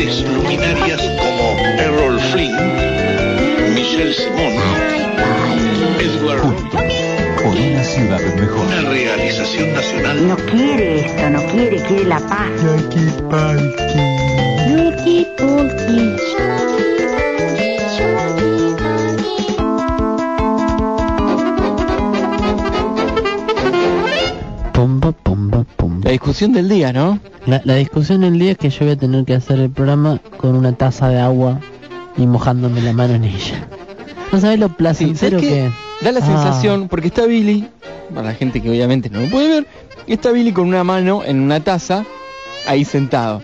grandes luminarias como Errol Flynn, Michelle Simon, Edward por una ciudad mejor. una realización nacional No quiere esto, no quiere, quiere la paz. Pomba. La discusión del día, ¿no? La, la discusión del día es que yo voy a tener que hacer el programa con una taza de agua y mojándome la mano en ella. ¿No sabes lo placentero ¿sabes qué? que Da la Ah. sensación, porque está Billy, para la gente que obviamente no lo puede ver, está Billy con una mano en una taza, ahí sentado.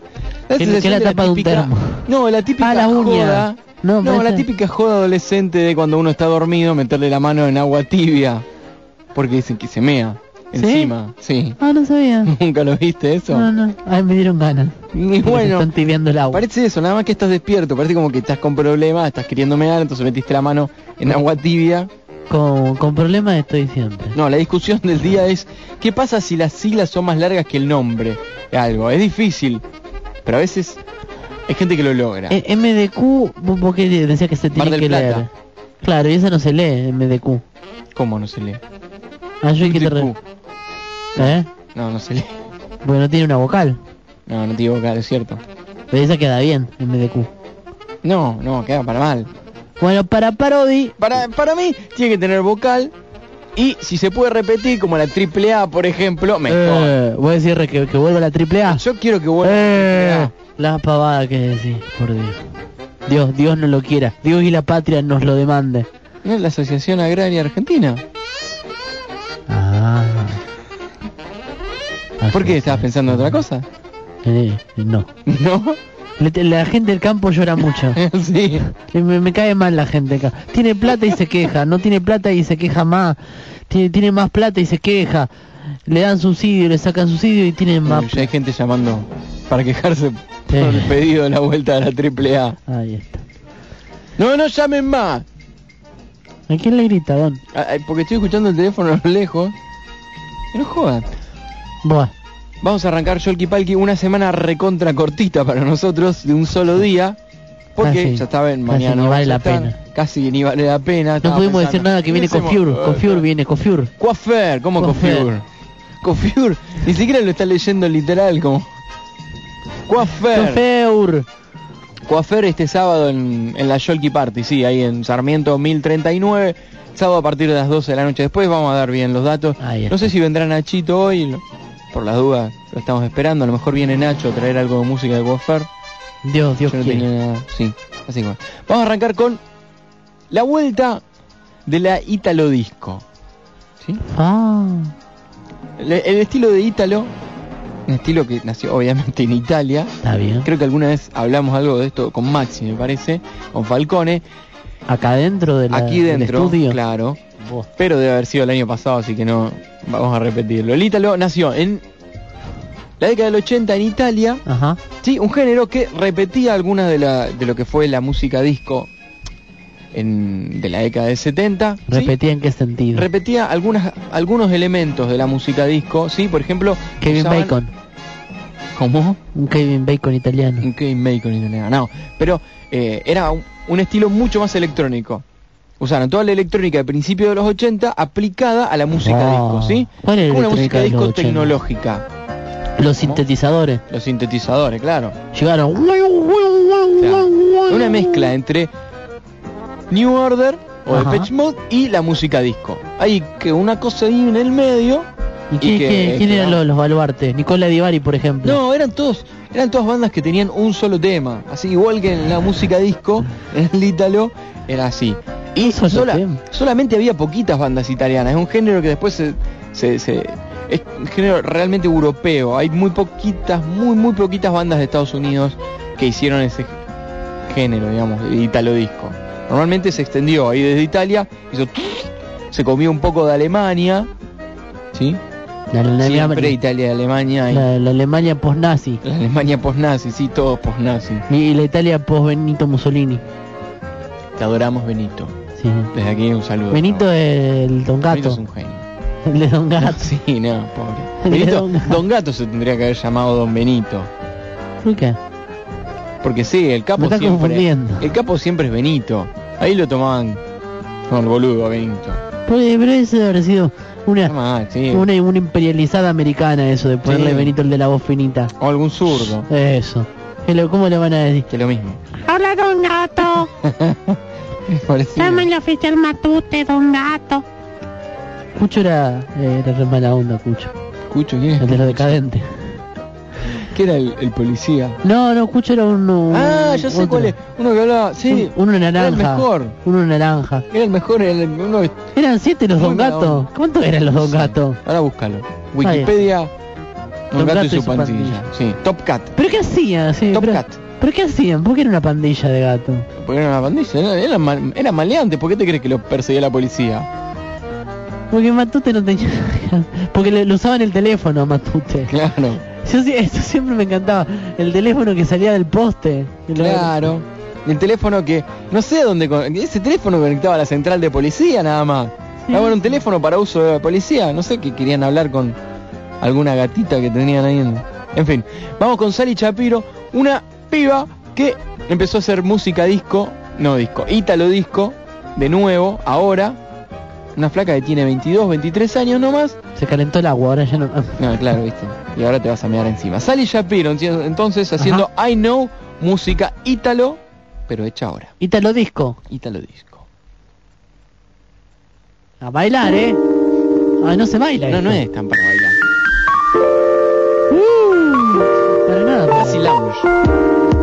Que- sensación que la de tapa de un termo. No, la típica Ah, la joda. No, No, la típica joda adolescente de cuando uno está dormido, meterle la mano en agua tibia. Porque dicen que se mea. Encima. Sí. Ah, no sabía. ¿Nunca lo viste eso? No, no. Ay, me dieron ganas. Y bueno, están tibiando el agua. parece eso, nada más que estás despierto, parece como que estás con problemas, estás queriendo mear, entonces metiste la mano en agua tibia. Con, con problemas estoy siempre. No, la discusión del día es ¿qué pasa si las siglas son más largas que el nombre? Algo, es difícil, pero a veces hay gente que lo logra. Eh, MDQ, vos vos que decía que se Mar tiene del que Plata. leer. Claro, y esa no se lee, MDQ. ¿Cómo no se lee? Ah, yo que te re-. ¿Eh? No, no se lee. Porque no tiene una vocal. No, no te equivocas, es cierto. Pero esa queda bien, MDQ. No, no, queda para mal. Bueno, para Parodi, Para, para mí tiene que tener vocal y si se puede repetir como la triple A, por ejemplo, mejor. eh, voy a decir que, que vuelva la triple A. Yo quiero que vuelva Eh, la triple la pavada que decís, por Dios. Dios, Dios no lo quiera. Dios y la patria nos lo demande. ¿No es la Asociación Agraria Argentina? Ah. ¿Por qué estabas pensando en otra cosa? Eh, no. ¿No? La gente del campo llora mucho. sí. Me, me cae mal la gente acá. Tiene plata y se queja, no tiene plata y se queja más. Tiene, tiene más plata y se queja. Le dan subsidio, le sacan subsidio y tienen más Bueno, ya hay gente llamando para quejarse Sí. por el pedido de la vuelta de la triple A. Ahí está. No, no llamen más. ¿A quién le grita, Don? Ah, Porque estoy escuchando el teléfono a lo lejos. No jodan. Vamos a arrancar Yolki Palki una semana recontra cortita para nosotros, de un solo día. Porque Casi- ya saben, casi mañana ni vamos vale a la estar. pena. Casi ni vale la pena. No pudimos decir nada que viene. Cofiur. Cofiur viene, Cofiur. Coafer, ¿cómo. Cofiur? Cofiur, ni siquiera lo está leyendo literal como... Coafer. Cofiur. Coafer este sábado en, en la Yolki Party, sí, ahí en Sarmiento 1039. Sábado a partir de las 12 de la noche. Después vamos a dar bien los datos. No sé si vendrá Nachito hoy, lo- por las dudas lo estamos esperando. A lo mejor viene Nacho a traer algo de música de Coafer. Dios, Dios Yo no tenía nada. Sí, así que bueno. Vamos a arrancar con la vuelta de la Italo Disco. ¿Sí? Ah. El, el estilo de Ítalo, un estilo que nació obviamente en Italia. Está bien. Creo que alguna vez hablamos algo de esto con Maxi, me parece, con Falcone. Acá dentro del Aquí dentro, estudio. claro. Pero debe haber sido el año pasado, así que no vamos a repetirlo. El Ítalo nació en la década del 80 en Italia. Ajá. Sí, un género que repetía algunas de, la, de lo que fue la música disco en, de la década del 70. ¿sí? Repetía en qué sentido. Repetía algunas, algunos elementos de la música disco, sí, por ejemplo... Kevin usaban- Bacon. ¿Cómo? Un Kevin Bacon italiano. Un Kevin Bacon italiano, no. Pero eh, era un, un estilo mucho más electrónico. Usaron toda la electrónica de principio de los 80 aplicada a la música Ah. disco, ¿sí? ¿Cuál es la Como una música disco 80? tecnológica. Los sintetizadores. Los sintetizadores, claro. Llegaron. Una mezcla entre New Order o. Depeche Mode y la música disco. Hay que una cosa ahí en el medio. ¿Y quién, que- quién- quién que eran los, los baluartes? Nicola Divari, por ejemplo. No, eran todos, eran todas bandas que tenían un solo tema. Así igual que en la música disco, en el ítalo, era así. Y sola- solamente había poquitas bandas italianas. Es un género que después se, se- se- es un género realmente europeo. Hay muy poquitas, muy muy poquitas bandas de Estados Unidos que hicieron ese género, digamos, de italo disco. Normalmente se extendió ahí desde Italia, hizo se comió un poco de Alemania, ¿sí? La, la- la- Siempre Italia, Alemania y la- la Alemania post-nazi. la Alemania post-nazi, sí, todos post-nazi. Y la Italia post-Benito Mussolini. Te adoramos, Benito. Sí. Desde aquí un saludo. Benito es el Don Benito Gato. es un genio. El de Don Gato. Sí, no, pobre. Benito, Don Gato. Don Gato se tendría que haber llamado Don Benito. ¿Por qué? Porque sí, el capo Me está siempre. confundiendo. El capo siempre es Benito. Ahí lo tomaban con el boludo a Benito. Pero, pero eso debe haber sido una, Nada más, sí. una, una imperializada americana eso de ponerle Sí. Benito el de la voz finita. O algún zurdo. Eso. ¿Qué le- ¿Cómo le van a decir? Que lo mismo. Hola, don Gato. Llama el oficial Matute, don Gato. Cucho era, eh, era re mala onda, Cucho. Cucho, ¿quién es? El de los decadentes. ¿Qué era el, el policía? No, no, Cucho era uno... Ah, ya sé otro. cuál es. Uno que hablaba, sí. Un- Uno naranja. Era el mejor. Uno naranja. Era el mejor, era el, uno Eran siete los Don onda. ¿Cuántos eran los Don sé. Gatos? Ahora búscalo. Wikipedia. Don Gato y su pandilla. Sí, Top Cat. ¿Pero qué hacían? Sí, Top pero, Cat. ¿Pero qué hacían? ¿Por qué era una pandilla de gatos? Porque era una pandilla, era, era, mal- era maleante. ¿Por qué te crees que lo perseguía la policía? Porque Matute no tenía... Porque le, lo usaban el teléfono a Matute. Claro, Yo eso siempre me encantaba. El teléfono que salía del poste. claro. El teléfono que, no sé dónde, ese teléfono conectaba a la central de policía nada más. Sí. Ah, bueno, un teléfono para uso de la policía. No sé que querían hablar con alguna gatita que tenían ahí. En, en fin, vamos con Sally Chapiro, una piba que empezó a hacer música disco, no disco, ítalo disco, de nuevo, ahora. Una flaca que tiene 22, 23 años nomás. Se calentó el agua, ahora ya no... No, claro, viste. Y ahora te vas a mirar encima. Sally Shapiro, entonces, haciendo I Know, música ítalo, pero hecha ahora. Ítalo disco. Ítalo disco. A bailar, ¿eh? Ah, no se baila No, esto. no es tan para bailar. Para Casi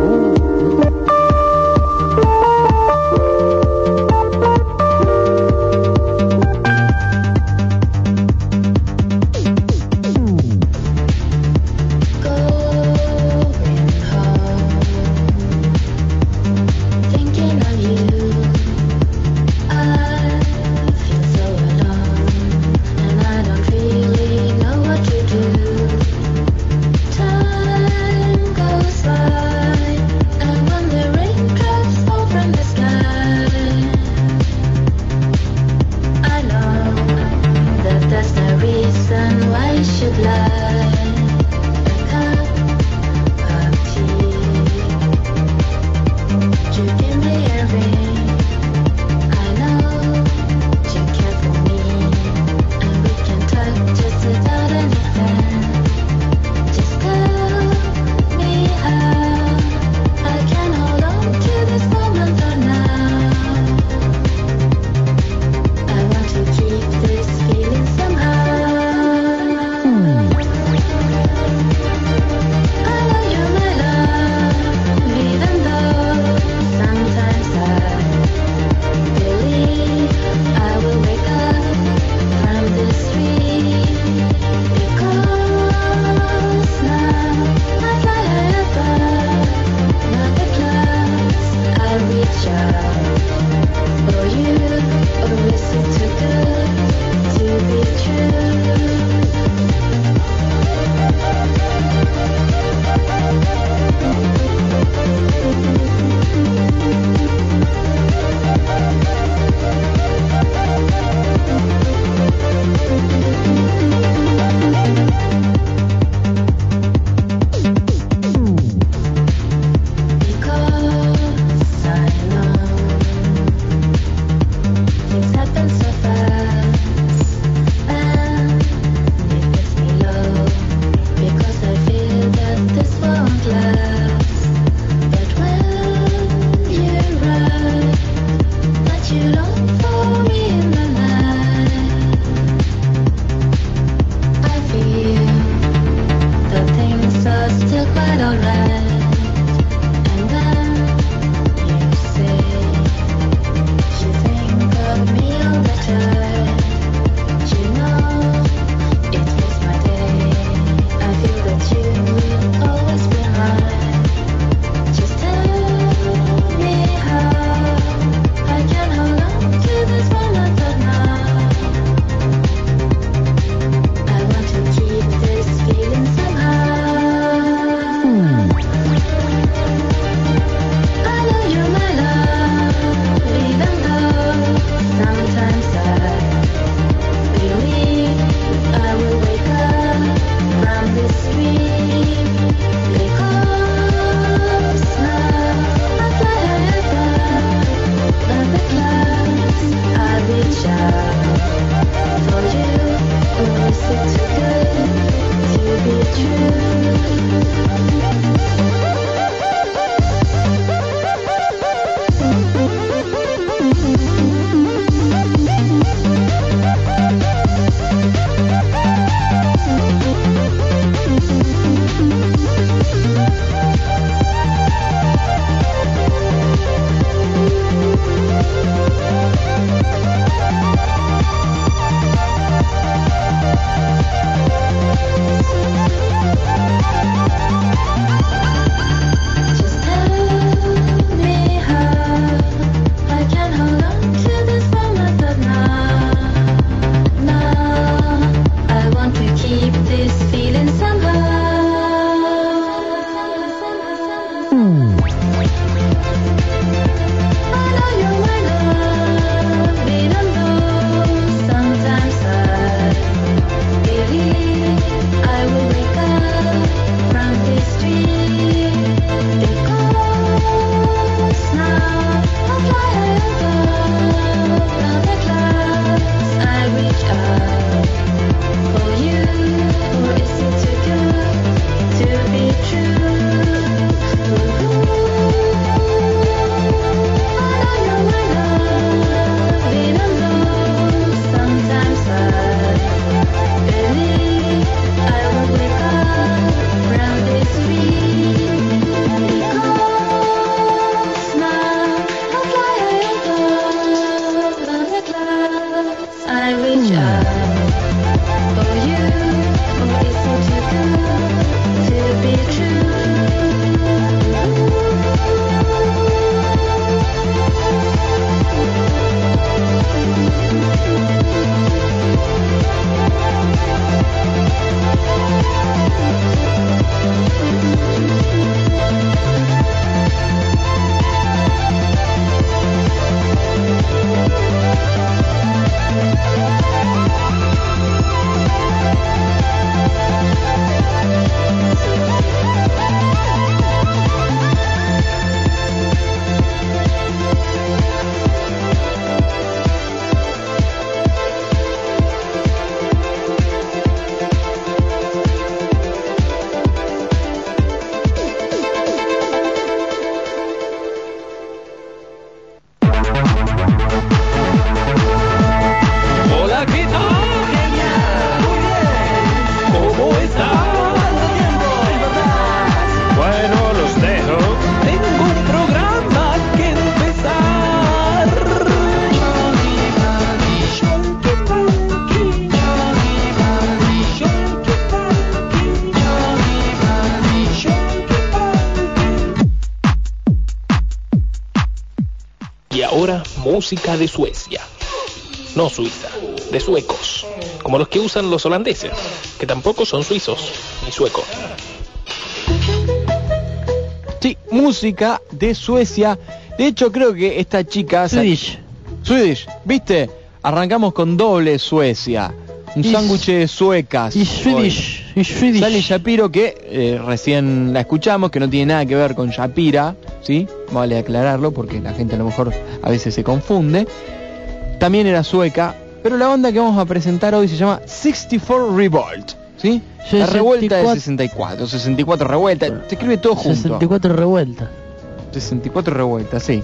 música de Suecia. No Suiza, de suecos, como los que usan los holandeses, que tampoco son suizos ni suecos. Sí, música de Suecia. De hecho, creo que esta chica... Swedish. Swedish, ¿viste? Arrancamos con doble Suecia. Un sándwich de suecas. Y hoy. Swedish. Y Swedish. Sally Shapiro, que eh, recién la escuchamos, que no tiene nada que ver con Shapira, ¿sí? Vale aclararlo porque la gente a lo mejor a veces se confunde. También era sueca, pero la banda que vamos a presentar hoy se llama 64 Revolt, ¿sí? La revuelta de 64, 64 revuelta, se escribe todo junto. 64 revueltas. 64 revueltas, sí.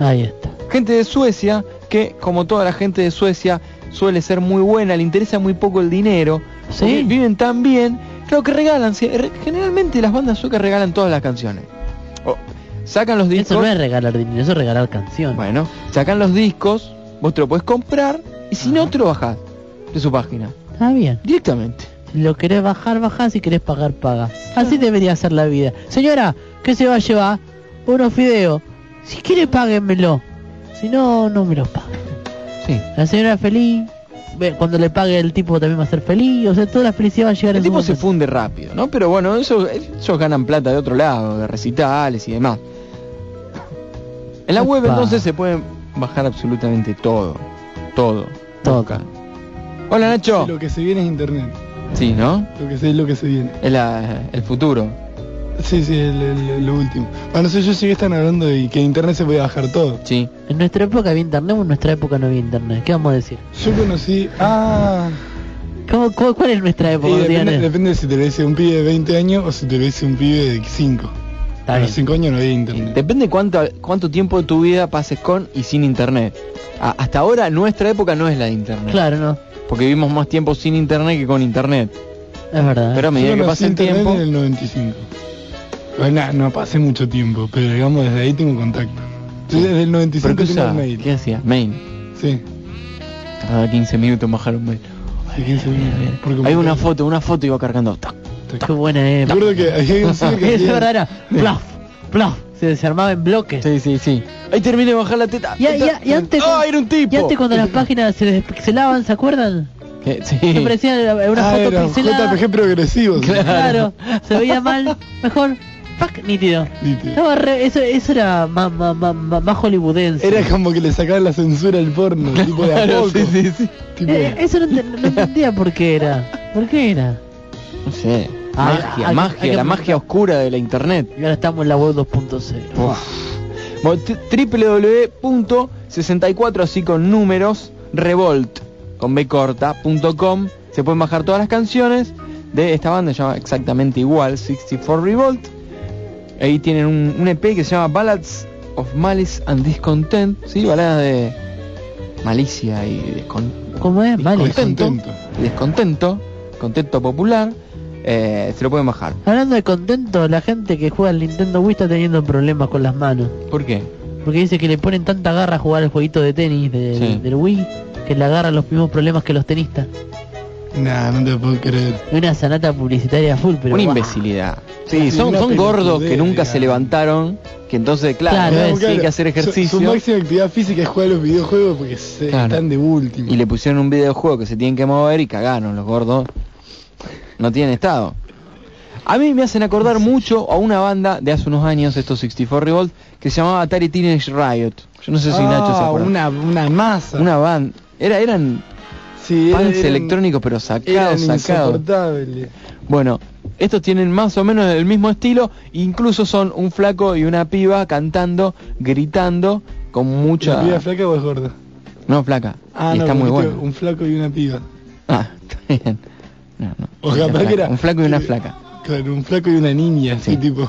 Ahí está. Gente de Suecia que, como toda la gente de Suecia, suele ser muy buena, le interesa muy poco el dinero, Sí. viven tan bien, creo que regalan, generalmente las bandas suecas regalan todas las canciones. Sacan los discos, Eso no es regalar dinero, eso es regalar canciones. bueno, sacan los discos, vos te lo puedes comprar y si no te lo bajás de su página, Está bien. directamente. Si lo querés bajar, bajás. Si querés pagar, paga. Así debería ser la vida. Señora, ¿qué se va a llevar? Unos fideos. Si quiere, páguenmelo. Si no, no me los pague. Sí. La señora feliz. Ve, Cuando le pague el tipo también va a ser feliz. O sea, toda la felicidad va a llegar El tipo se funde rápido, ¿no? Pero bueno, eso, ellos ganan plata de otro lado, de recitales y demás. En la web entonces se pueden bajar absolutamente todo. Todo. Todo. Busca. Hola Nacho. Lo que se viene es internet. Sí, ¿no? Lo que se es lo que se viene. Es la- el futuro. Sí, sí, el- el- lo último. Bueno, no sé, yo sí que están hablando de que en internet se puede bajar todo. Sí. En nuestra época había internet o en nuestra época no había internet. ¿Qué vamos a decir? Yo conocí. Ah. ¿Cómo, cómo- cuál es nuestra época? No depende, depende si te lo dice un pibe de 20 años o si te lo dice un pibe de 5. Está A los bien. 5 años no había internet. Depende cuánto, cuánto tiempo de tu vida pases con y sin internet. A- hasta ahora nuestra época no es la de internet. Claro, no. Porque vivimos más tiempo sin internet que con internet. Es verdad. Pero a medida que pasa el internet tiempo... en el 95. Bueno, no pasé mucho tiempo, pero digamos desde ahí tengo contacto. Yo desde el ¿Pero 95 qué tengo el mail. ¿Qué hacías? Mail. Sí. Tardaba 15 minutos en bajar un mail. de 15 minutos. Hay una foto, una foto iba cargando. Tac. Qué buena Me época. acuerdo que había un sitio que Es verdad, era plaf, plaf. Se desarmaba en bloques. Sí, sí, sí. Ahí terminé de bajar la teta. Y, y- y antes, ¡Ah, era un tipo! y antes cuando las páginas se despixelaban, ¿se acuerdan? Eh, sí. Que parecía una Ah, foto era pixelada. JPG progresivo. sí. Claro, se veía mal, mejor, pac, nítido. Nítido. Estaba re- eso, eso era más, más, más, más- más hollywoodense. Era como que le sacaban la censura al porno, tipo de a Claro, poco. sí, sí, sí. Tipo, Eh, eso no, ent- no entendía por qué era. ¿Por qué era? No sé. Ah, magia, hay- magia, hay que la magia oscura de la internet. Y ahora estamos en la web 2.0. Bueno, t- www.64 así con números revolt con b corta.com se pueden bajar todas las canciones de esta banda se llama exactamente igual 64 Revolt ahí tienen un, un EP que se llama Ballads of Malice and Discontent sí baladas de malicia y descontento ¿Cómo es? Vale. Descontento. descontento contento popular eh, se lo pueden bajar Hablando de contento, la gente que juega al Nintendo Wii está teniendo problemas con las manos. ¿por qué? Porque dice que le ponen tanta garra a jugar al jueguito de tenis de- Sí. del Wii que le agarran los mismos problemas que los tenistas. Nah, no te puedo creer. Una sanata publicitaria full, pero una imbecilidad sí, Sí, son, son gordos que nunca se levantaron que entonces claro, Claro, tienen que hacer su- ejercicio Su, máxima actividad física es jugar a los videojuegos porque se Claro. están de último. y le pusieron un videojuego que se tienen que mover y cagaron los gordos no tienen estado a mí me hacen acordar mucho a una banda de hace unos años estos 64 Revolt que se llamaba Atari Teenage Riot yo no sé si Nacho se Ah, acuerda una, una masa. una banda era eran sí, eran- electrónicos pero sacados sacados. Bueno, estos tienen más o menos el mismo estilo, incluso son un flaco y una piba cantando, gritando, con mucha... ¿La piba flaca o es gorda? No, flaca. Ah, y no, está muy bueno. Un flaco y una piba. Ah, está bien. No, no. O Una capaz flaca. que era- Un flaco y una que- flaca. Claro, un flaco y una niña, así Sí. tipo.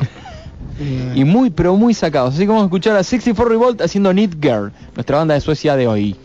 Y muy, pero muy sacados. Así que vamos a escuchar a 64 Revolt haciendo Need Girl, nuestra banda de Suecia de hoy.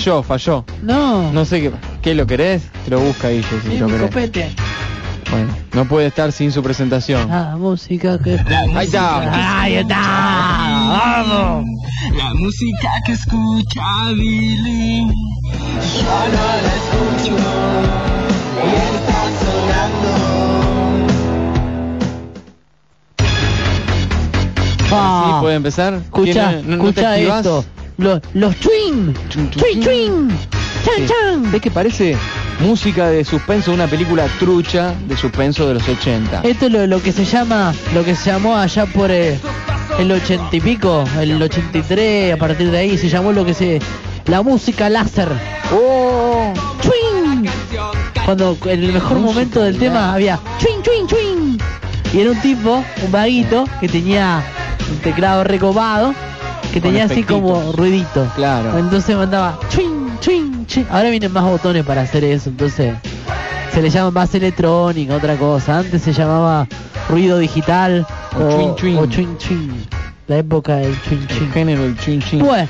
Falló, falló. No, No sé qué. ¿Qué lo querés? Te lo busca Guille si lo mi querés. copete. Bueno, no puede estar sin su presentación. La música que... Ahí está. Ahí está. Vamos. La música que escucha Billy, yo no la escucho y está sonando. Ah. ¿Sí puede empezar? Escucha, ¿Tiene- no- no te escucha esto. Los, los twin. Twin, twin. Chan, chan. ¿Ves que parece música de suspenso de una película trucha de suspenso de los 80? Esto es lo, lo que se llama, lo que se llamó allá por eh, el ochenta y pico, el 83, a partir de ahí se llamó lo que se, la música láser. ¡Oh! ¡Twin! Cuando en el mejor momento del tema había twin, twin, twin. Y era un tipo, un vaguito, que tenía un teclado recopado, que tenía así como ruidito. Claro. Entonces mandaba twin, twin, twin. Ahora vienen más botones para hacer eso, entonces se le llama más electrónica, otra cosa. Antes se llamaba ruido digital O twin, twin. o twin, twin. La época del twin, El twin. género, el chin chin. Bueno,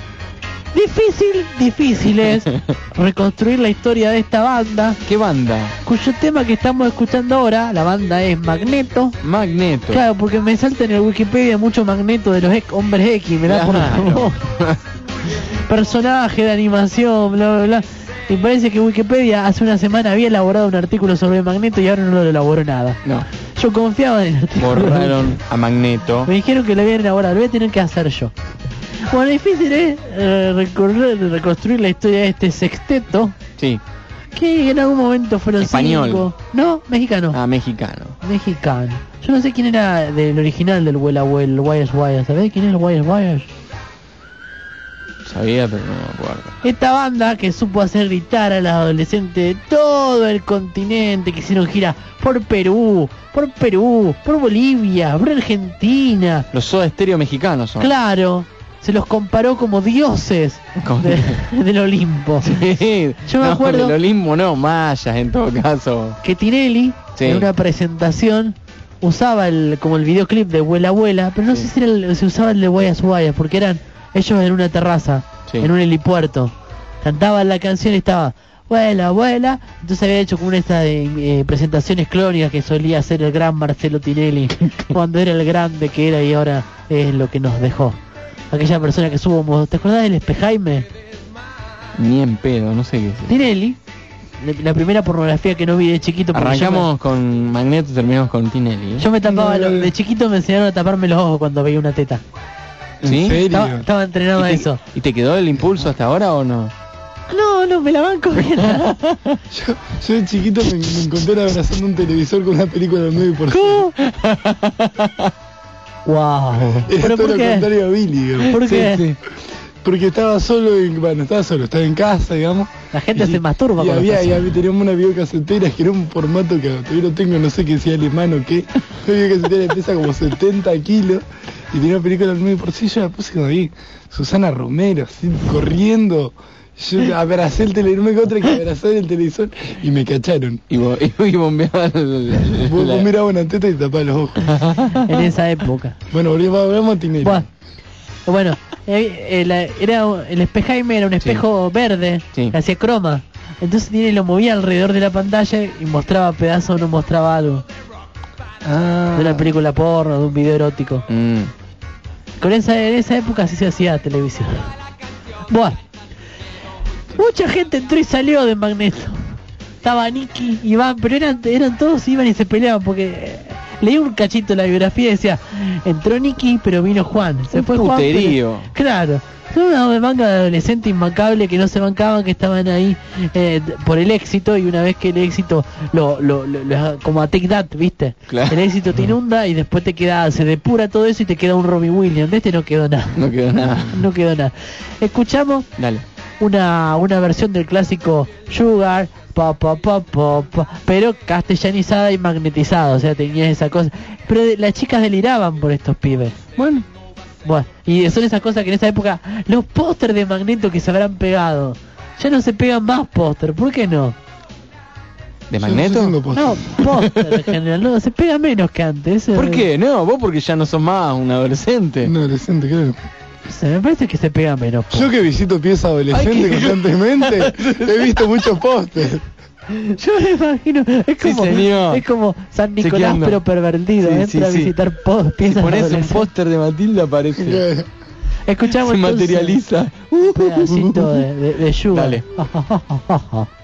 difícil, difícil es reconstruir la historia de esta banda, ¿Qué banda? cuyo tema que estamos escuchando ahora, la banda es Magneto. Magneto. Claro, porque me salta en el Wikipedia mucho Magneto de los X- hombres X, me da por Claro. Personaje de animación, bla, bla, bla. Y parece que Wikipedia hace una semana había elaborado un artículo sobre Magneto y ahora no lo elaboró nada. No, Yo confiaba en el artículo. borraron a Magneto. Me dijeron que lo habían elaborado, lo voy a tener que hacer yo. Bueno, difícil es eh, recorrer- reconstruir la historia de este sexteto, Sí, que en algún momento fueron Español. cinco. No, mexicano. a mexicano. Mexicano. Yo no sé quién era del original del Vuela Vuel, Wires Wires. ¿Sabés quién es el Wires Wires? Sabía, pero no me acuerdo. Esta banda que supo hacer gritar a los adolescentes de todo el continente, que hicieron gira por Perú, por Perú, por Bolivia, por Argentina. Los Soda Estéreo mexicanos son. Claro, se los comparó como dioses de- del Olimpo. Sí. Yo me No, acuerdo- del Olimpo no, mayas en todo caso. Que Tinelli, Sí. en una presentación, usaba el como el videoclip de Vuela Abuela, pero no Sí. sé si era el- se usaba el de Guayas Guayas, porque eran ellos en una terraza, en un helipuerto. Cantaban la canción y estaba Vuela Abuela, entonces había hecho como una de estas de, eh, presentaciones clónicas que solía hacer el gran Marcelo Tinelli cuando era el grande que era y ahora es lo que nos dejó. Aquella persona que subo, ¿te acordás del Espejaime? Ni en pedo, no sé qué es. Tinelli, la- primera pornografía que no vi de chiquito. yo me- Arrancamos con Magneto y terminamos con Tinelli. ¿eh? Yo me tapaba, No, lo- no, no. de chiquito me enseñaron a taparme los ojos cuando veía una teta. ¿Sí? ¿En serio? Estaba, estaba entrenado ¿Y a te, eso. ¿Y te quedó el impulso hasta ahora o no? No, no, me la banco bien. Yo, yo de chiquito me, me encontré abrazando un televisor con una película del 9 por ¿Cómo? wow. Era ¿Pero todo por lo qué? contrario a Billy, digamos. ¿Por Sí, qué? sí. Porque estaba solo, en, bueno, estaba solo, estaba en casa, digamos. La gente Y- se masturba y con había, y había- teníamos una videocasetera que era un formato que todavía no tengo, no sé qué sea alemán o qué. Una videocasetera pesa como 70 kilos y tenía una película del medio por sí. Yo la puse como ahí, Susana Romero, así corriendo. Yo abracé el televisor, me encontré que abrazar el televisor y me cacharon. Y, bo- y bombeaba el- Vos, la- vos mirabas una teta y tapabas los ojos. En esa época. Bueno, volvemos, volvemos a Tinelli. Bueno, bueno eh, eh, la- era, el espejaime era un espejo verde Sí. que hacía croma. Entonces Tinelli lo movía alrededor de la pantalla y mostraba pedazos o no mostraba algo. Ah. De una película porno, de un video erótico. Mm. Con esa, en esa época sí se hacía televisión. Bueno, mucha gente entró y salió de Magneto. Estaba Nicky, Iván, pero eran, eran todos iban y se peleaban porque eh, leí un cachito de la biografía y decía, entró Nicky pero vino Juan. Se Un fue Juan. pero- puterío. claro. Son una manga de adolescente inmancable que no se bancaban, que estaban ahí eh, por el éxito y una vez que el éxito lo, lo, lo- lo- como a Take That, ¿viste? Claro. El éxito te inunda y después te queda, se depura todo eso y te queda un Robbie Williams. De este no quedó nada. No quedó nada. No quedó nada. Escuchamos Dale. Una, una versión del clásico Sugar, pa, pa, pa, pa, pa, pero castellanizada y magnetizada, o sea, tenía esa cosa. Pero de- las chicas deliraban por estos pibes. Bueno, Bueno, y son esas cosas que en esa época, los pósters de Magneto que se habrán pegado, ya no se pegan más póster, ¿por qué no? ¿De Magneto? no póster. En general, no, se pega menos que antes. ¿Por qué? No, vos porque ya no sos más un adolescente. Un adolescente, creo. Se me parece que se pega menos. po. Yo que visito pies adolescentes Ay, constantemente, he visto muchos pósters. Yo me imagino, es como, es como San Nicolás Chequeando. pero pervertido, Sí, entra sí, a sí. visitar po- Si pones un póster de Matilda aparece. Escuchamos Se entonces materializa. un pedacito de, de, de. Dale.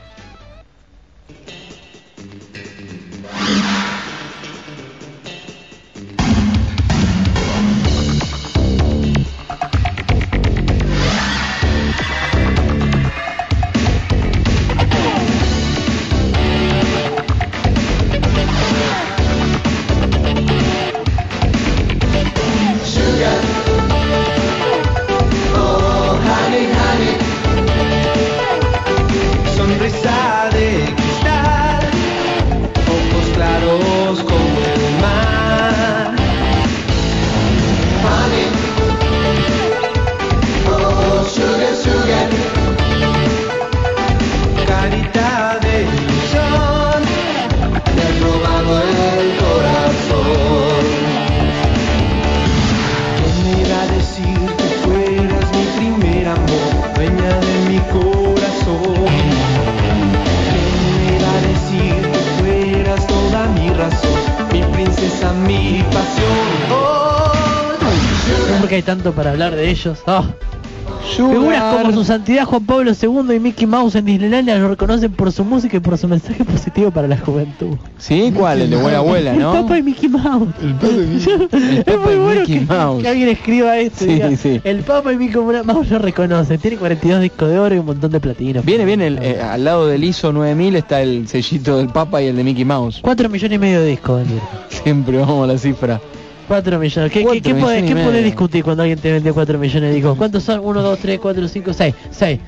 Siempre que hay tanto para hablar de ellos. Sugar. Figuras como su santidad Juan Pablo II y Mickey Mouse en Disneylandia lo reconocen por su música y por su mensaje positivo para la juventud. ¿Sí? ¿Cuál? El de buena abuela, El ¿no? Papa y Mickey Mouse. El Papa muy y bueno Mickey que, Mouse. que alguien escriba esto. y Sí, diga, sí. El Papa y Mickey Mouse lo reconoce. Tiene 42 discos de oro y un montón de platino. Viene, viene, el, eh, al lado del ISO 9000 está el sellito del Papa y el de Mickey Mouse. 4 millones y medio de discos. Siempre vamos a la cifra. 4 millones. ¿Qué, Cuatro qué, qué podés, millones y qué podés discutir cuando alguien te vendió 4 millones de discos? ¿Cuántos son? 1, 2, 3, 4, 5, 6. 6.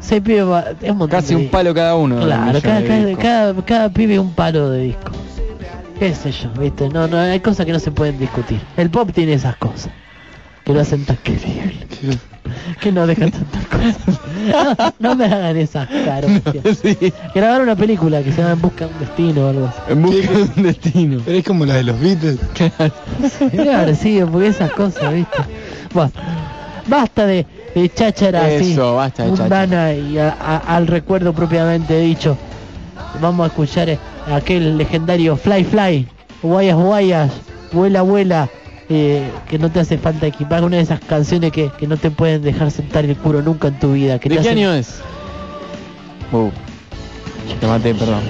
6 pibes, es un montón Casi un palo cada uno. Claro, cada, cada, cada, cada pibe un palo de disco. Qué sé yo, viste, no, no, hay cosas que no se pueden discutir. El pop tiene esas cosas que lo hacen tan querible, que no dejan tantas cosas. No, no me hagan esas caras. sí, Grabar una película que se llama En busca de un destino o algo así. en busca de un destino. Pero es como la de los Beatles. Es agresivo, porque esas cosas, viste. Bueno, basta de, de cháchara así, Eso, basta de mundana y a- a- al recuerdo propiamente dicho. Vamos a escuchar eh, aquel legendario Fly Fly, Guayas Guayas, Vuela Vuela, eh, que no te hace falta equipar, una de esas canciones que, que no te pueden dejar sentar el culo nunca en tu vida. Que ¿De te qué hacen- año es? Uh, te maté, perdón.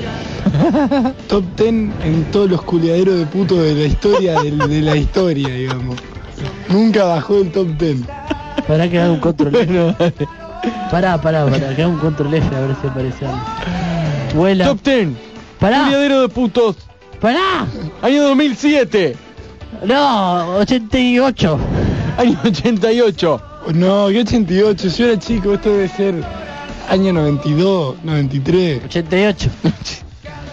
Top 10 en todos los culiaderos de puto de la historia de, la historia, digamos. Nunca bajó el top 10. Pará que haga un control F. Bueno. Pará, pará, pará, que haga un control F a ver si aparece algo. Vuela. Top 10. Pará, Culiadero de putos. pará. Año 2007. No, 88. Año 88. No, que 88. Si yo era chico, esto debe ser año 92, 93. 88.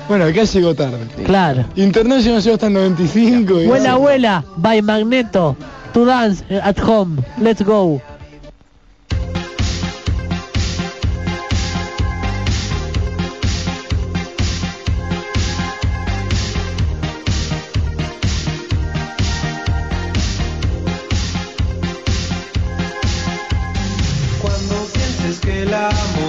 Bueno, acá llegó tarde. Claro. International llegó hasta el 95. y Vuela, eso- vuela, by Magneto. To dance at home. Let's go. Amor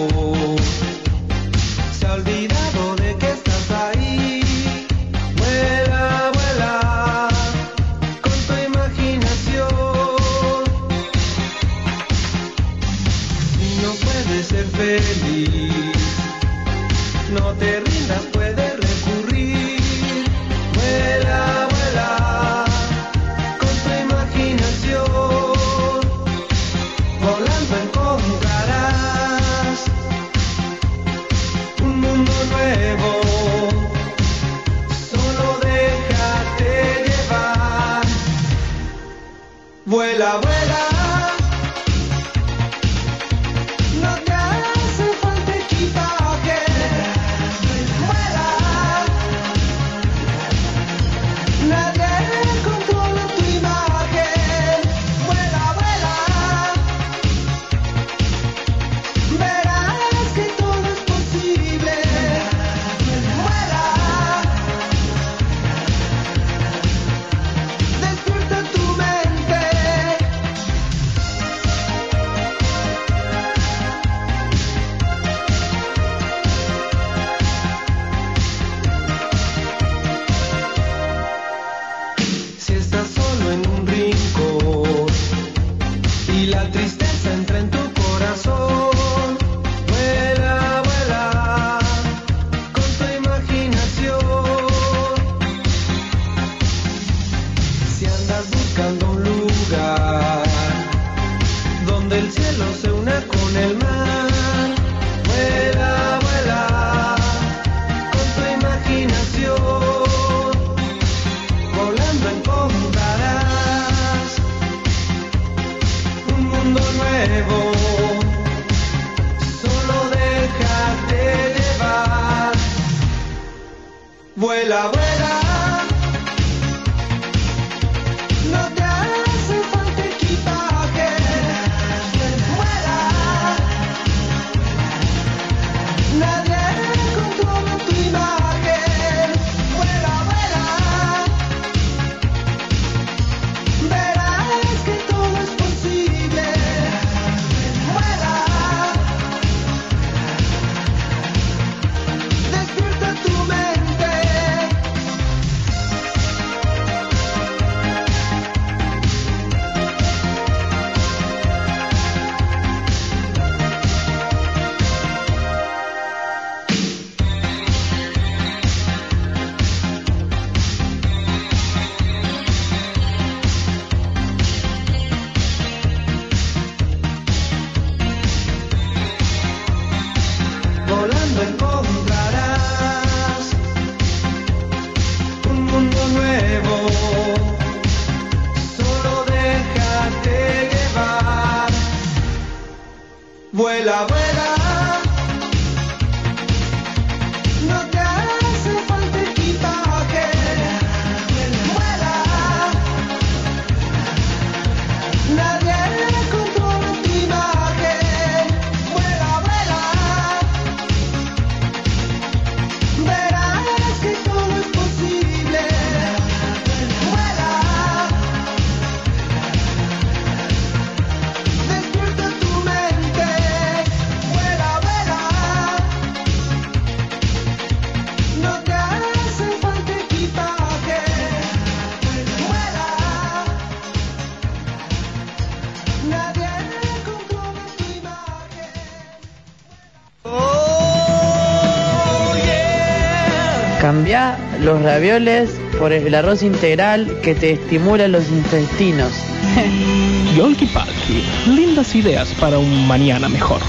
ravioles por el arroz integral que te estimula los intestinos. Yolki Palki, lindas ideas para un mañana mejor.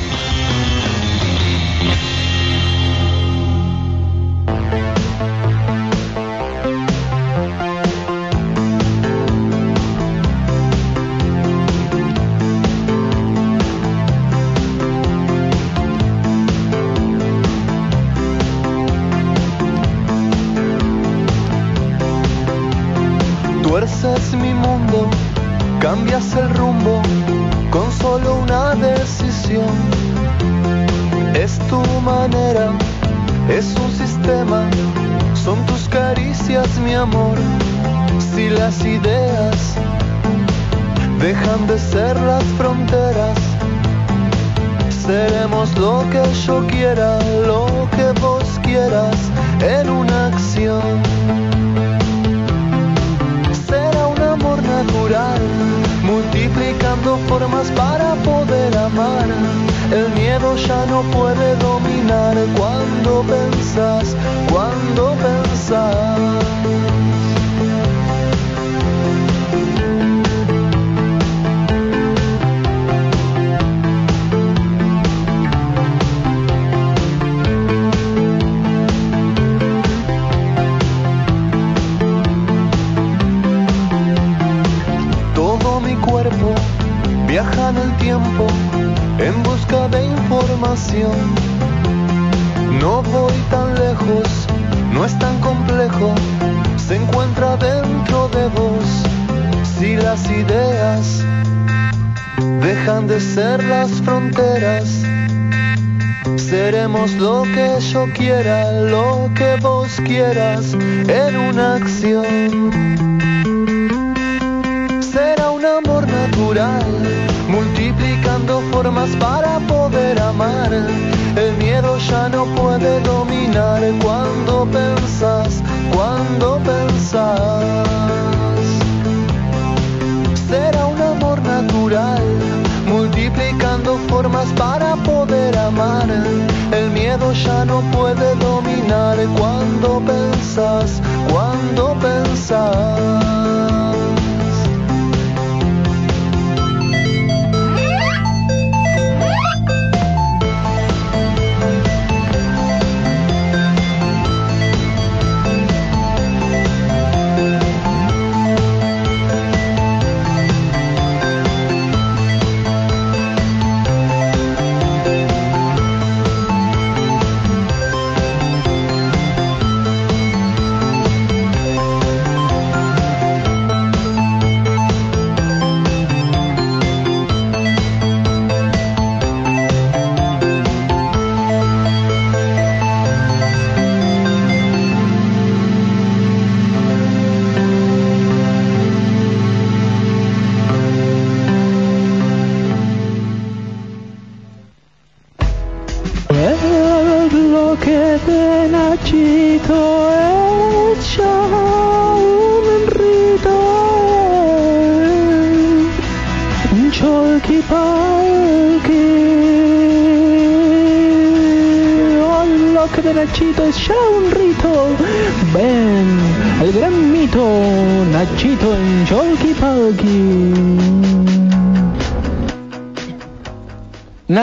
Tu manera, es un sistema, son tus caricias mi amor. Si las ideas dejan de ser las fronteras, seremos lo que yo quiera, lo que vos quieras en una acción será un amor natural, multiplicando formas para poder amar. El miedo ya no puede dominar cuando pensás, cuando pensás. No voy tan lejos, no es tan complejo, se encuentra dentro de vos. Si las ideas dejan de ser las fronteras, seremos lo que yo quiera, lo que vos quieras en una acción. Será un amor natural, multiplicando formas para El miedo ya no puede dominar cuando pensás, cuando pensás. Será un amor natural, multiplicando formas para poder amar. El miedo ya no puede dominar cuando pensás, cuando pensás.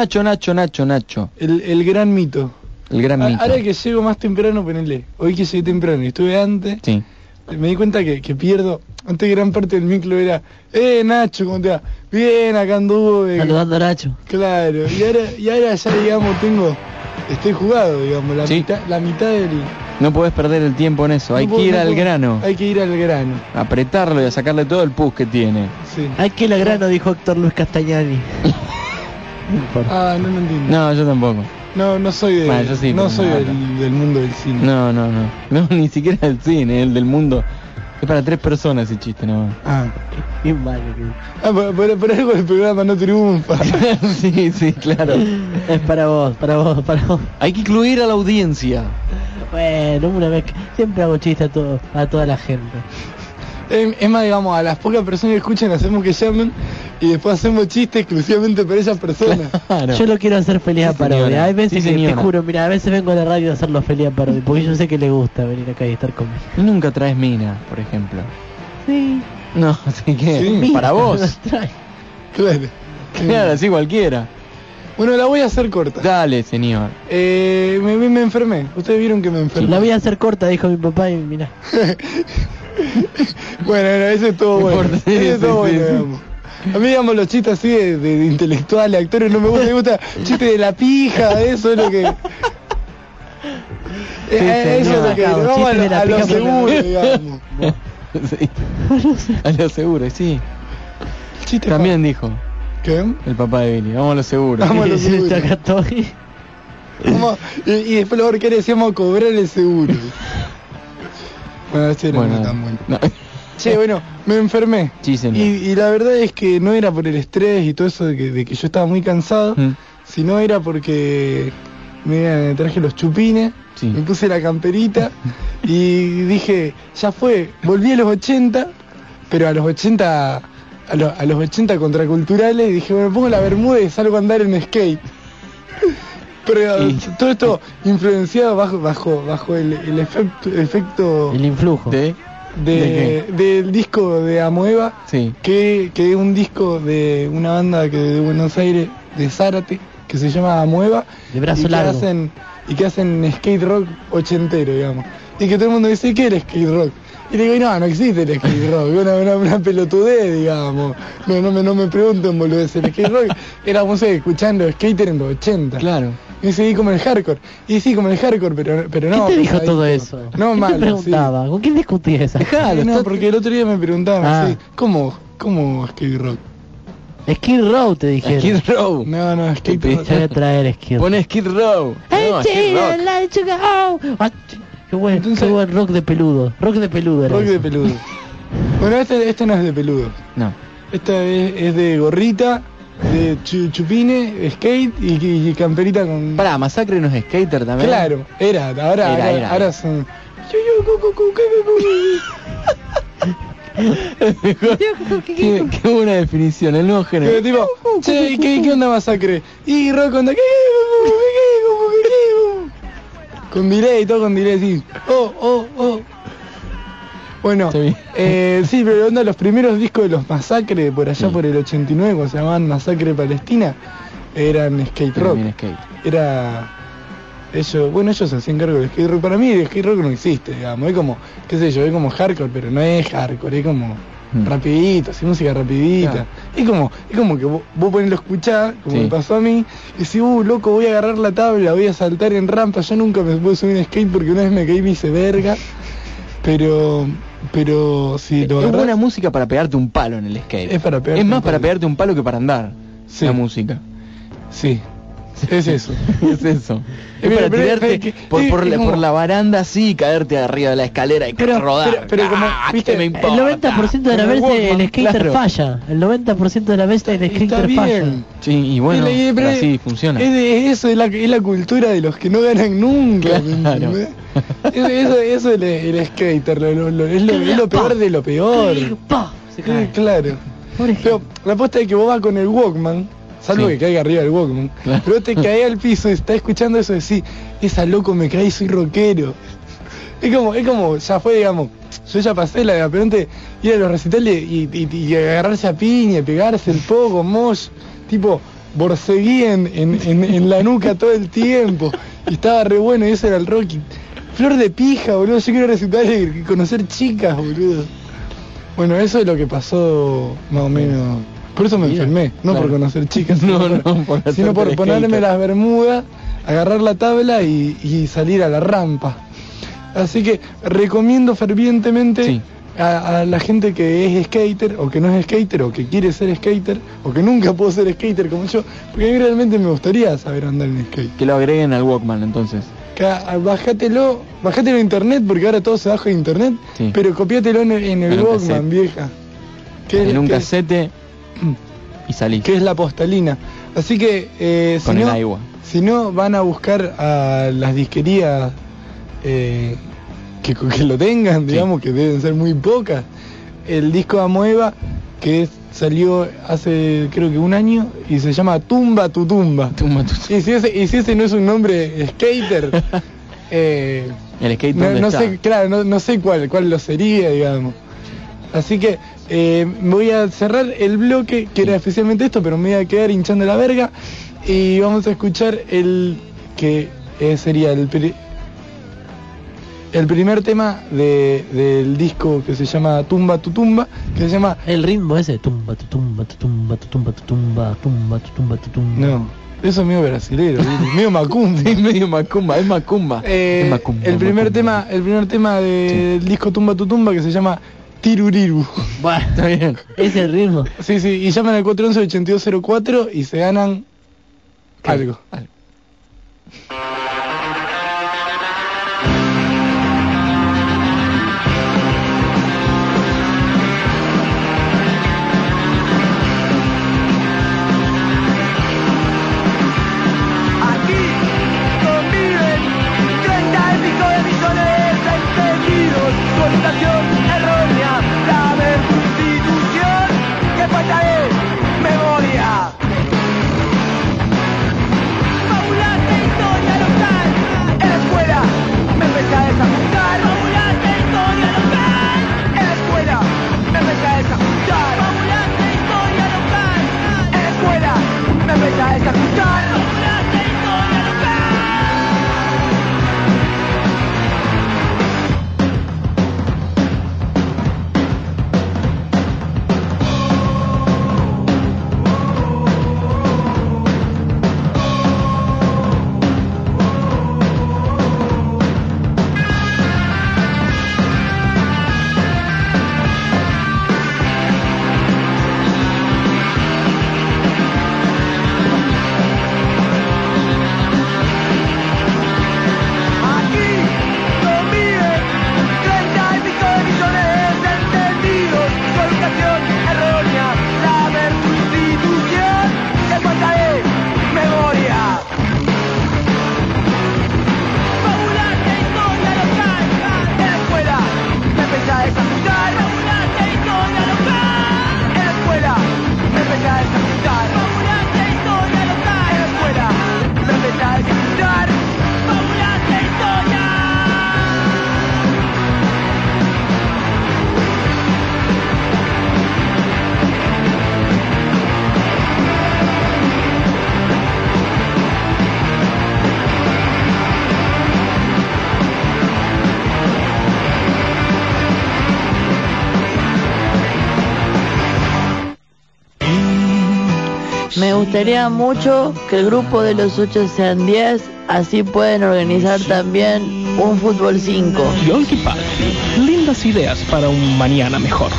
Nacho, Nacho, Nacho, Nacho. El, el gran mito. El gran mito. Ahora que llego más temprano, ponele. Hoy que llegué temprano y estuve antes, Sí. me di cuenta que, que pierdo. Antes gran parte del micro era, eh Nacho, ¿cómo te va? Bien, acá anduve. saludando a Nacho Claro, y ahora, y ahora ya digamos tengo, estoy jugado, digamos, la Sí. mitad, la mitad del. No podés perder el tiempo en eso. Hay que ir no al puedo- grano. Hay que ir al grano. Apretarlo y a sacarle todo el pus que tiene. Sí. hay que ir al grano dijo Héctor Luis Castañani. Ah, no lo entiendo. No, yo tampoco. No, no soy de, Bueno, yo sí, no pero soy del, del mundo del cine. No, no, no. No, ni siquiera el cine, el del mundo. Es para tres personas ese chiste, no. Ah, Qué malo que- ah por, por- por algo el programa no triunfa. sí, sí, claro. es para vos para vos para vos Hay que incluir a la audiencia. bueno una vez que siempre hago chiste a todo a toda la gente es, más, digamos, a las pocas personas que escuchan hacemos que llamen y después hacemos chistes exclusivamente para esas personas. Claro. Yo lo quiero hacer feliz a Sí, parodia. Hay veces Sí, que te juro, mira, a veces vengo a la radio a hacerlo feliz a parodia, porque yo sé que le gusta venir acá y estar conmigo. Nunca traes mina, por ejemplo. Sí. No, así que Sí. para vos. Claro. Claro, así cualquiera. Bueno, la voy a hacer corta. Dale, señor. Eh, me, me- me enfermé. Ustedes vieron que me enfermé. La voy a hacer corta, dijo mi papá, y mira. Bueno, no, eso es todo No bueno. Eso es sí, todo sí, bueno, sí. digamos. A mí, digamos, los chistes así de, de- de intelectuales, actores, no me gusta. Me gusta chiste de la pija, eso es lo que... Eh, eso es lo que... sacado, Vamos a lo, la a lo seguro, digamos. Sí. A lo seguro, sí. Chiste También dijo ¿Qué? el papá de Billy. Vamos a lo seguro. Vamos a lo seguro. Vamos- y, y después lo que decíamos cobrar el seguro. Bueno, era Bueno, no tan bueno. no. Che, bueno, me enfermé. Sí, señor. Y, y la verdad es que no era por el estrés y todo eso de que, de que yo estaba muy cansado, Mm. sino era porque me traje los chupines, Sí. me puse la camperita y dije, ya fue, volví a los 80, pero a los 80, a, lo- a los 80 contraculturales, dije, bueno, pongo la bermuda y salgo a andar en skate. Pero Y- todo esto influenciado bajo bajo bajo el, el efecto efecto El influjo. ¿De? de, del disco de Amoeba, Sí. que, que es un disco de una banda que de Buenos Aires, de Zárate, que se llama Amoeba, De brazo y que hacen y que hacen skate rock ochentero, digamos. Y que todo el mundo dice, ¿qué es el skate rock? Y le digo, no, no existe el skate rock, es una, una, una pelotudez, digamos. No, no me, no me pregunten, boludo, el skate rock era música escuchando skater en los 80. Claro. Y sí, como el hardcore. Y sí, como el hardcore, pero, pero no. ¿Quién te dijo todo eso? No, ¿Quién malo, te preguntaba? ¿Con quién discutías esa? Sí, no, porque el otro día me preguntaban Ah. así, ¿cómo, cómo skate rock? Skid Row te dijeron. Skid Row. No, no, skate Te- rock. Ya voy a traer Skid Row. Pone Skid Row. Hey, No, Skid go. Ah, Qué buen, Entonces- qué buen rock de peludo. Rock de peludo era Rock de peludo. bueno, este, este no es de peludo. No. Esta es, es de gorrita, de chu- chupine, skate y, camperita con... Pará, Masacre no es skater también. Claro, era, ahora, Era, ahora, era. ahora son... Qué, qué buena definición, el nuevo Pero género. tipo, che, ¿y qué, qué onda masacre? Y rock onda, ¿qué, qué, qué, qué, qué, qué? Con delay, todo con delay, sí. Oh, oh, oh. Bueno, eh, sí, pero onda, los primeros discos de los masacres, por allá Sí. por el 89, cuando se llamaban Masacre Palestina, eran skate rock. Skate. Era... Ellos, bueno, ellos se hacían cargo del skate rock. Para mí el skate rock no existe, digamos. Es como, qué sé yo, es como hardcore, pero no es hardcore, es como Mm. rapidito, así música rapidita. Claro. Es como, es como que vos, vos ponelo a escuchar, como Sí. me pasó a mí, y decís, uh, loco, voy a agarrar la tabla, voy a saltar en rampa, yo nunca me puedo subir en skate porque una vez me caí y me hice verga. Pero, pero si lo Es agarrás- buena música para pegarte un palo en el skate. Es para pegarte Es más para pegarte un palo que para andar. Sí. La música. Sí. Es eso. es eso. Es para pero- tirarte que- por, por, es la, como- por la baranda así y caerte arriba de la escalera y Pero- rodar. pero- pero como, Ah, viste, ¿qué me el importa? El 90% de la Con el vez el Walkman, skater claro. falla. El 90% de la vez el skater falla. Sí, y bueno, Y la- pero así funciona. Es de eso, es la, es la cultura de los que no ganan nunca. ¿me Claro. Eso, eso, eso es el, el skater, lo- lo- lo- es, lo, es lo peor de lo peor. Se cae. claro. Pero la apuesta es que vos vas con el Walkman, salvo Sí. que caiga arriba del Walkman, Claro. pero te caes al piso y estás escuchando eso y decís, esa loco me caí, soy rockero. Es como, es como, ya fue, digamos, yo ya pasé la de antes ir a los recitales y, y- y agarrarse a piña, pegarse el poco, mosh, tipo, borseguí en, en, en- en la nuca todo el tiempo, y estaba re bueno y eso era el rock. Flor de pija, boludo, yo quiero recitales y conocer chicas, boludo. Bueno, eso es lo que pasó más o menos. Por eso me Mira, enfermé, no claro. por conocer chicas, No, sino no, por, por sino por hacerte ponerme las bermudas, agarrar la tabla y, y salir a la rampa. Así que recomiendo fervientemente Sí. a, a la gente que es skater o que no es skater o que quiere ser skater o que nunca pudo ser skater como yo, porque a mí realmente me gustaría saber andar en skate. Que lo agreguen al Walkman entonces. A- Bajátelo, bajátelo en internet porque ahora todo se baja de internet, Sí. pero copiátelo en, el- en el En un Walkman, cassette. vieja. Que es- en un que- casete y salís. que es la postalina. Así que eh, si Con el no, agua. si no van a buscar a las disquerías eh, que, que lo tengan, digamos que deben ser muy pocas. El disco Amoeba que es- salió hace creo que un año y se llama Tumba tu tumba. Tumba tu- Y si ese, y si ese no es un nombre skater, eh, El skate no, ¿dónde no sé, claro, no, no sé cuál, cuál lo sería, digamos. Así que eh, voy a cerrar el bloque, que era especialmente esto, pero me voy a quedar hinchando la verga. Y vamos a escuchar el que eh, sería el, pri- el primer tema de- del disco que se llama Tumba tu tumba, que se llama... El ritmo ese, tumba, tu tumba, tu tumba, tu tumba, tu tumba, tumba, tu tumba, tu tumba. No, eso es medio brasilero, medio macumba. Es medio macumba, es macumba. Eh, Es macumba, el primer macumba. tema, el primer tema del disco Tumba tu tumba que se llama Tiruriru. Bueno, Está bien. es el ritmo. Sí, sí, y llaman al 411-8204 y se ganan algo. Algo. Gustaría mucho que el grupo de los 8 sean 10, así pueden organizar también un fútbol 5. Yonki Party. Lindas ideas para un mañana mejor.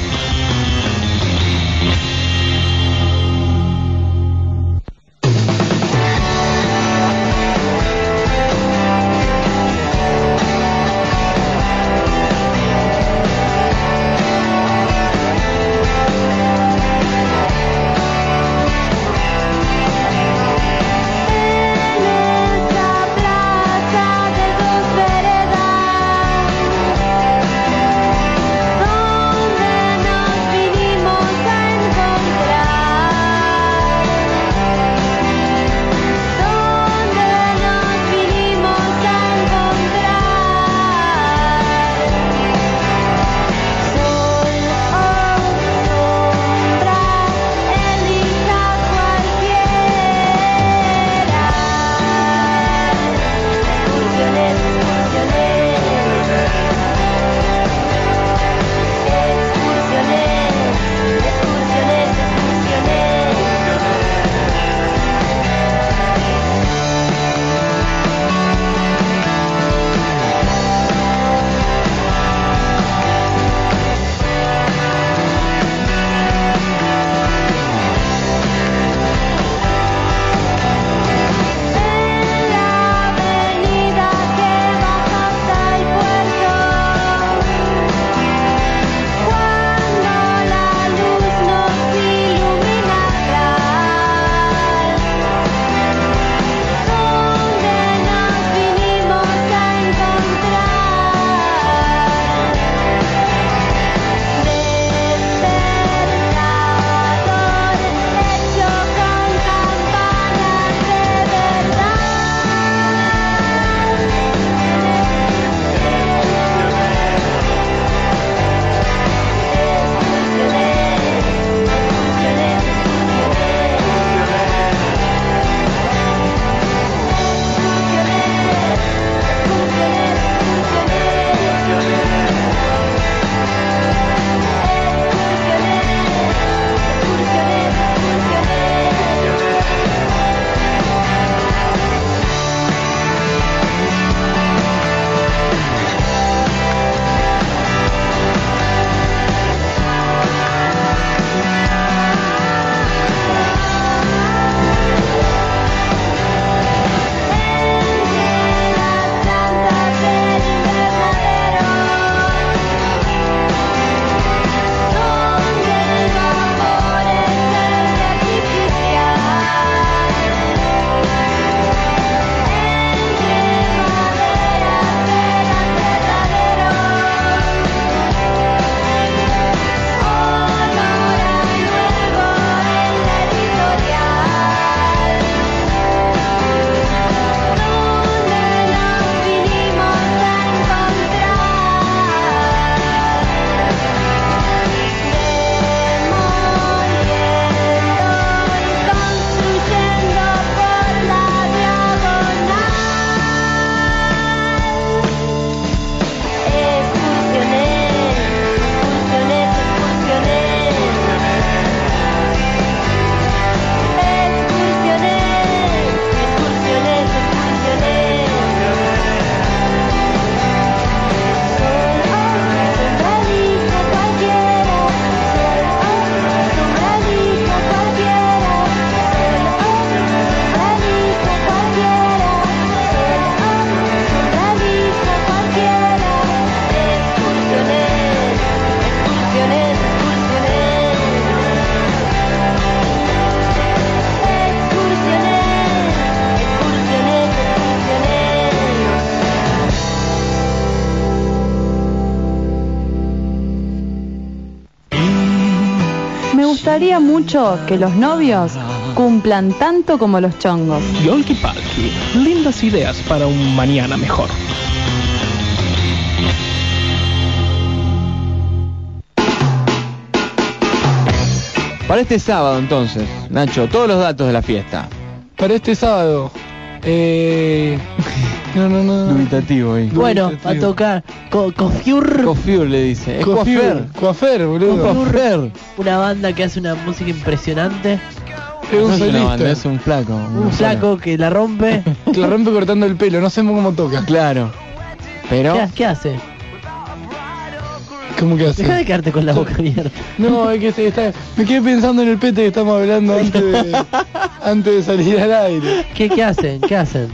Mucho que los novios cumplan tanto como los chongos. Yolki Palki, lindas ideas para un mañana mejor. Para este sábado entonces, Nacho, todos los datos de la fiesta. Para este sábado. Eh... No, no, no. Dubitativo ahí. Bueno, va a tocar Co- Cofiur, Cofiur le dice. Es coafer. Coafer, boludo. Coafer. una banda que hace una música impresionante. Es un No es una solista. banda, es un flaco. Un flaco que la rompe. Que la rompe cortando el pelo, no sabemos cómo toca. Claro. Pero ¿Qué, qué hace? ¿Cómo que hace? Deja de quedarte con la boca abierta. No, es que se está... me quedé pensando en el pete que estamos hablando antes de, antes de salir al aire. ¿Qué, qué hacen? ¿Qué hacen?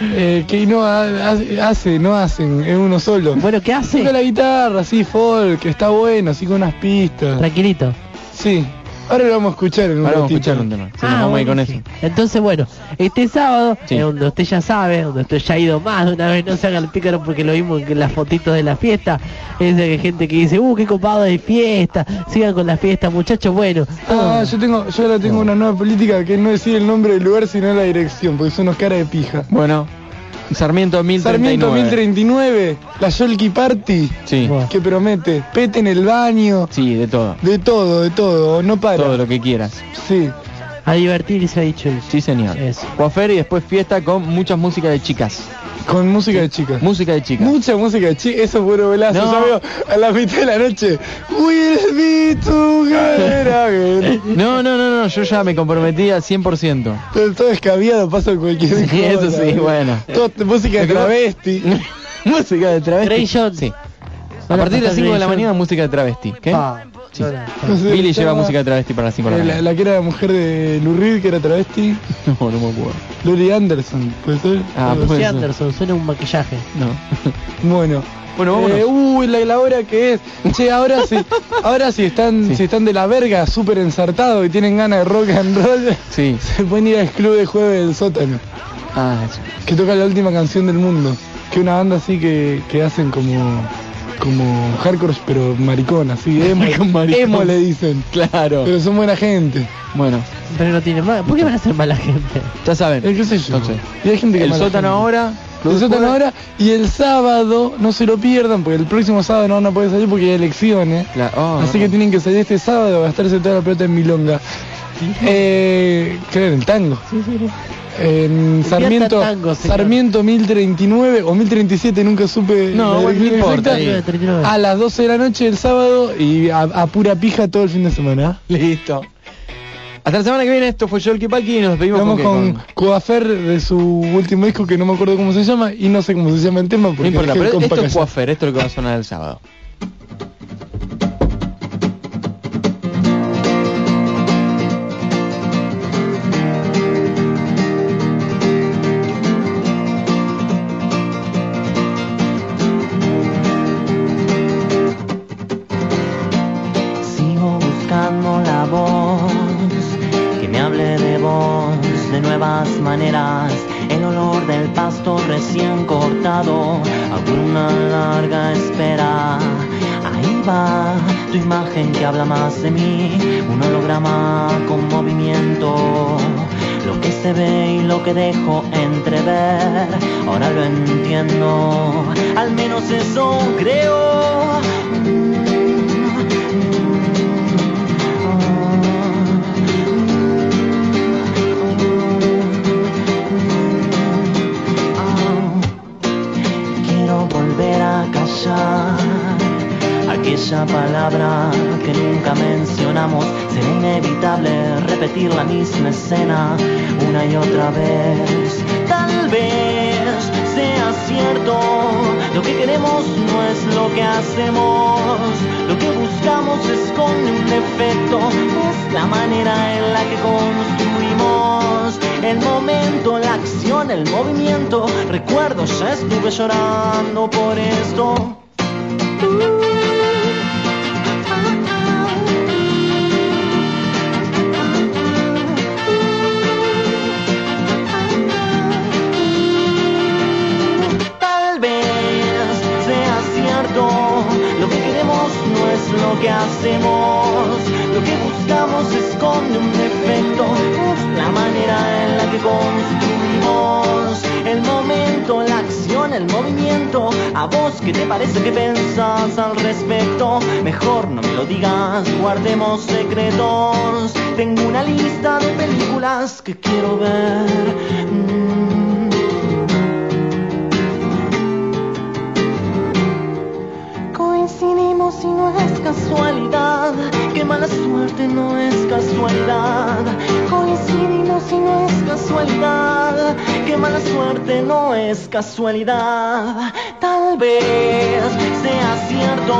Eh, que no ha- hace, hace, no hacen, es uno solo. Bueno, ¿qué hace? Toca la guitarra, así folk, está bueno, así con unas pistas. Tranquilito. Sí. Ahora lo vamos a escuchar en un ahora vamos a escuchar un tema. Sí, Ah, nos vamos a ir con eso. Entonces, bueno, este sábado, Sí. eh, donde usted ya sabe, donde usted ya ha ido más de una vez, no se haga el pícaro porque lo vimos en las fotitos de la fiesta. Es de gente que dice, uh, qué copado de fiesta, sigan con la fiesta, muchachos, bueno. Ah, yo tengo, yo ahora tengo una nueva política que no decir el nombre del lugar sino la dirección, porque son unos cara de pija. Bueno, Sarmiento 1039. Sarmiento 1039, la Yolki Party, Sí, que promete, pete en el baño, sí, de todo. de todo, de todo, no para. Todo lo que quieras. Sí. A divertirse, ha dicho él. Sí, señor. Eso. Coafer y después fiesta con mucha música de chicas. Con música de chicas. Música de chicas. Mucha música de chicas, eso fue velazo. No. Veo a la mitad de la noche. Will be together again. No, no, no, no, yo ya me comprometí al 100%. Todo, todo escabiado, pasa cualquier Sí, eso cosa. sí, bueno. Todo, música de travesti. música de travesti. John. Sí. A partir de las pasar 5 de la mañana música de travesti. ¿Qué? Ah, Billy lleva música de travesti para las 5 de la eh, la, mañana. la que era la mujer de Lou Reed, que era travesti. No, no me acuerdo. Lori Anderson, ¿puede ser? Ah, puede ser. Anderson, suena un maquillaje. No. Bueno. Bueno. Eh, uy, la, la hora que es. Che, ahora sí, ahora sí están, Sí. si están de la verga, súper ensartados y tienen ganas de rock and roll, Sí. se pueden ir al club de jueves del sótano, Ah, eso. que toca la última canción del mundo. Que una banda así que, que hacen como como hardcore pero maricón, así, emo, Maricón, maricón. emo le dicen. Claro. Pero son buena gente. Bueno, Pero no tiene más. ¿Por qué van a ser mala gente? ya saben. Eh, ¿Qué sé yo? Entonces, y hay gente que el mala sótano gente. ahora. Club El sótano ahora y el sábado no se lo pierdan porque el próximo sábado no van a poder salir porque hay elecciones. La- oh, Así no. que tienen que salir este sábado a gastarse toda la pelota en milonga. Eh, ¿qué era el tango? En Sarmiento, tango. Sarmiento 1039 o 1037, nunca supe No, bueno, importa, exacta. ahí. 39. A las 12 de la noche el sábado y a, a pura pija todo el fin de semana. Listo. Hasta la semana que viene, esto fue Yolki Palki y nos despedimos Vamos con, con Coafer de su último disco que no me acuerdo cómo se llama y no sé cómo se llama el tema porque No importa, el pero esto es. Coafer, esto es lo que va a sonar el sábado. Más de mí, un holograma con movimiento. Lo que se ve y lo que dejo entrever, ahora lo entiendo, al menos eso creo. Aquella palabra que nunca mencionamos. Será inevitable repetir la misma escena una y otra vez. Tal vez sea cierto, lo que queremos no es lo que hacemos. Lo que buscamos esconde un defecto, es la manera en la que construimos. El momento, la acción, el movimiento. Recuerdo, ya estuve llorando por esto. Lo que que hacemos. Lo que buscamos esconde un defecto, la manera en la que construimos. El momento, la acción, el movimiento. A vos, ¿qué te parece que pensás al respecto? Mejor no me lo digas, guardemos secretos. Tengo una lista de películas que quiero ver. Mm. Coincidimos y no es casualidad, que mala suerte no es casualidad. Coincidimos y no es casualidad, que mala suerte no es casualidad. Tal vez sea cierto,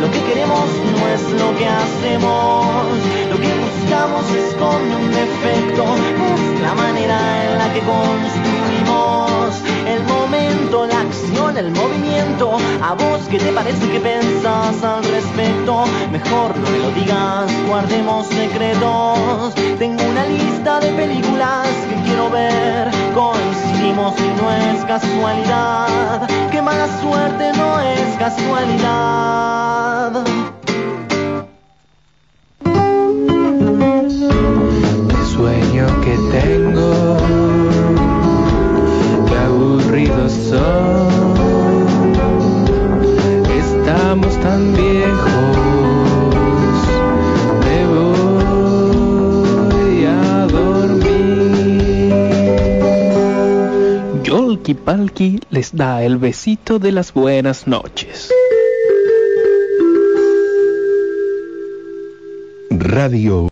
lo que queremos no es lo que hacemos. Lo que buscamos esconde un defecto, es la manera en la que construimos el momento, la acción, el movimiento. A vos, ¿qué te parece que pensás al respecto? Mejor no me lo digas, guardemos secretos. Tengo una lista de películas que quiero ver. Coincidimos y no es casualidad. Qué mala suerte no es casualidad. Sueño que tengo, Estamos tan viejos, me voy a dormir. Yolki Palki les da el besito de las buenas noches. Radio